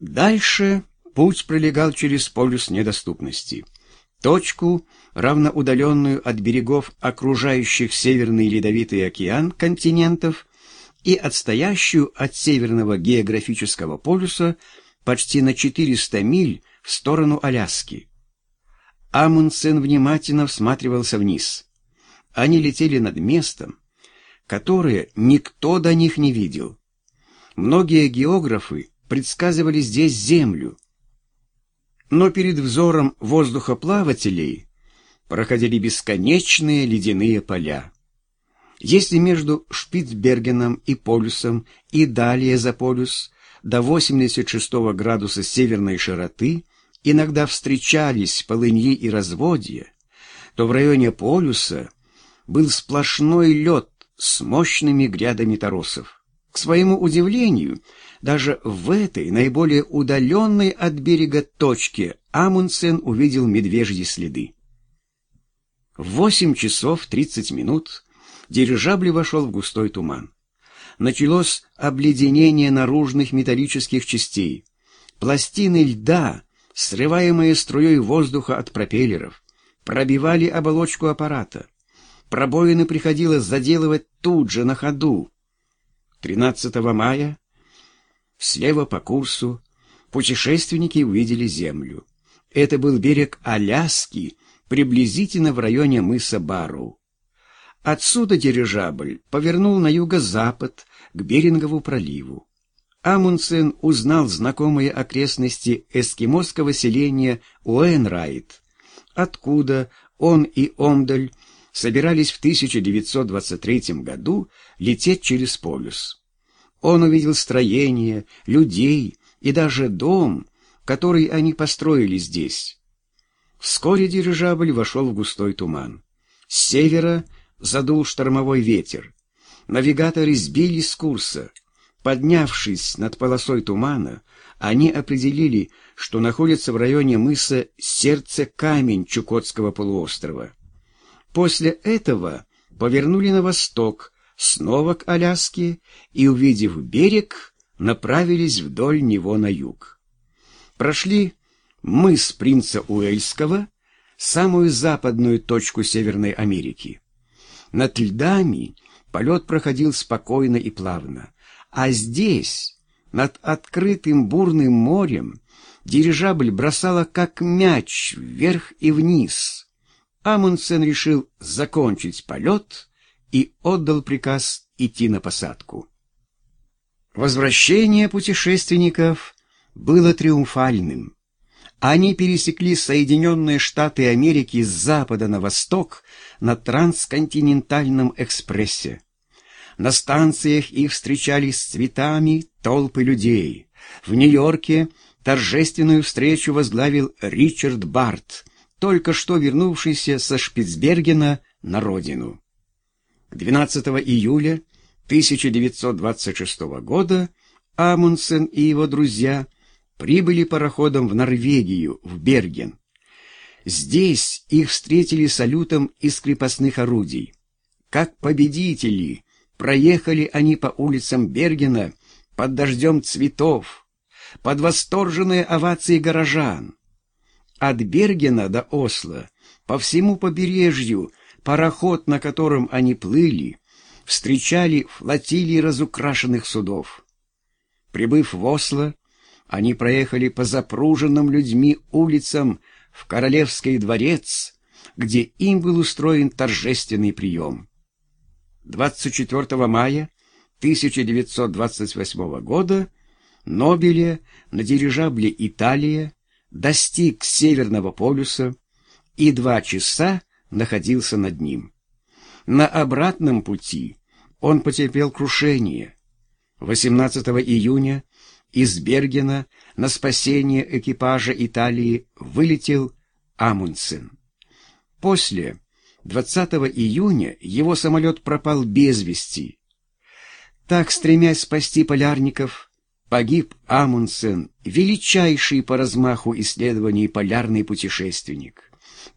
Дальше путь пролегал через полюс недоступности. Точку, равноудаленную от берегов окружающих Северный Ледовитый океан континентов и отстоящую от Северного географического полюса почти на 400 миль в сторону Аляски. Амундсен внимательно всматривался вниз. Они летели над местом, которое никто до них не видел. Многие географы предсказывали здесь Землю. Но перед взором воздухоплавателей проходили бесконечные ледяные поля. Если между Шпицбергеном и полюсом и далее за полюс до 86 градуса северной широты иногда встречались полыньи и разводья, то в районе полюса был сплошной лед с мощными грядами торосов. К своему удивлению, даже в этой наиболее удаленной от берега точке Амундсен увидел медвежьи следы. В восемь часов тридцать минут дирижабль вошел в густой туман. Началось обледенение наружных металлических частей. Пластины льда, срываемые струей воздуха от пропеллеров, пробивали оболочку аппарата. Пробоины приходилось заделывать тут же, на ходу. 13 мая слева по курсу путешественники увидели землю. Это был берег Аляски, приблизительно в районе мыса Бару. Отсюда дирижабль повернул на юго-запад к Берингову проливу. Амундсен узнал знакомые окрестности эскимосского селения Уэнрайт, откуда он и Омдаль собирались в 1923 году лететь через полюс. Он увидел строение, людей и даже дом, который они построили здесь. Вскоре дирижабль вошел в густой туман. С севера задул штормовой ветер. Навигаторы сбились с курса. Поднявшись над полосой тумана, они определили, что находятся в районе мыса Сердце Камень Чукотского полуострова. После этого повернули на восток, снова к Аляске, и, увидев берег, направились вдоль него на юг. Прошли мыс принца Уэльского, самую западную точку Северной Америки. Над льдами полет проходил спокойно и плавно, а здесь, над открытым бурным морем, дирижабль бросала как мяч вверх и вниз — Амундсен решил закончить полет и отдал приказ идти на посадку. Возвращение путешественников было триумфальным. Они пересекли Соединенные Штаты Америки с запада на восток на трансконтинентальном экспрессе. На станциях их встречали с цветами толпы людей. В Нью-Йорке торжественную встречу возглавил Ричард Барт — только что вернувшийся со Шпицбергена на родину. 12 июля 1926 года Амундсен и его друзья прибыли пароходом в Норвегию, в Берген. Здесь их встретили салютом из крепостных орудий. Как победители проехали они по улицам Бергена под дождем цветов, под восторженные овации горожан. От Бергена до Осло, по всему побережью, пароход, на котором они плыли, встречали флотилии разукрашенных судов. Прибыв в Осло, они проехали по запруженным людьми улицам в Королевский дворец, где им был устроен торжественный прием. 24 мая 1928 года Нобеле на дирижабле «Италия» достиг Северного полюса и два часа находился над ним. На обратном пути он потерпел крушение. 18 июня из Бергена на спасение экипажа Италии вылетел Амундсен. После 20 июня его самолет пропал без вести. Так, стремясь спасти полярников, погиб Амундсен, величайший по размаху исследований полярный путешественник.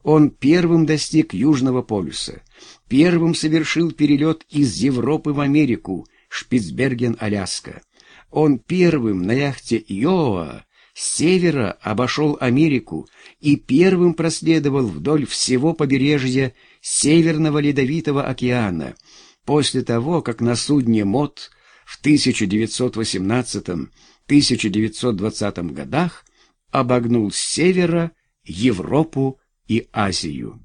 Он первым достиг Южного полюса, первым совершил перелет из Европы в Америку, Шпицберген-Аляска. Он первым на яхте Йоа с севера обошел Америку и первым проследовал вдоль всего побережья Северного Ледовитого океана, после того, как на судне МОД в 1918-1920 годах обогнул с севера Европу и Азию.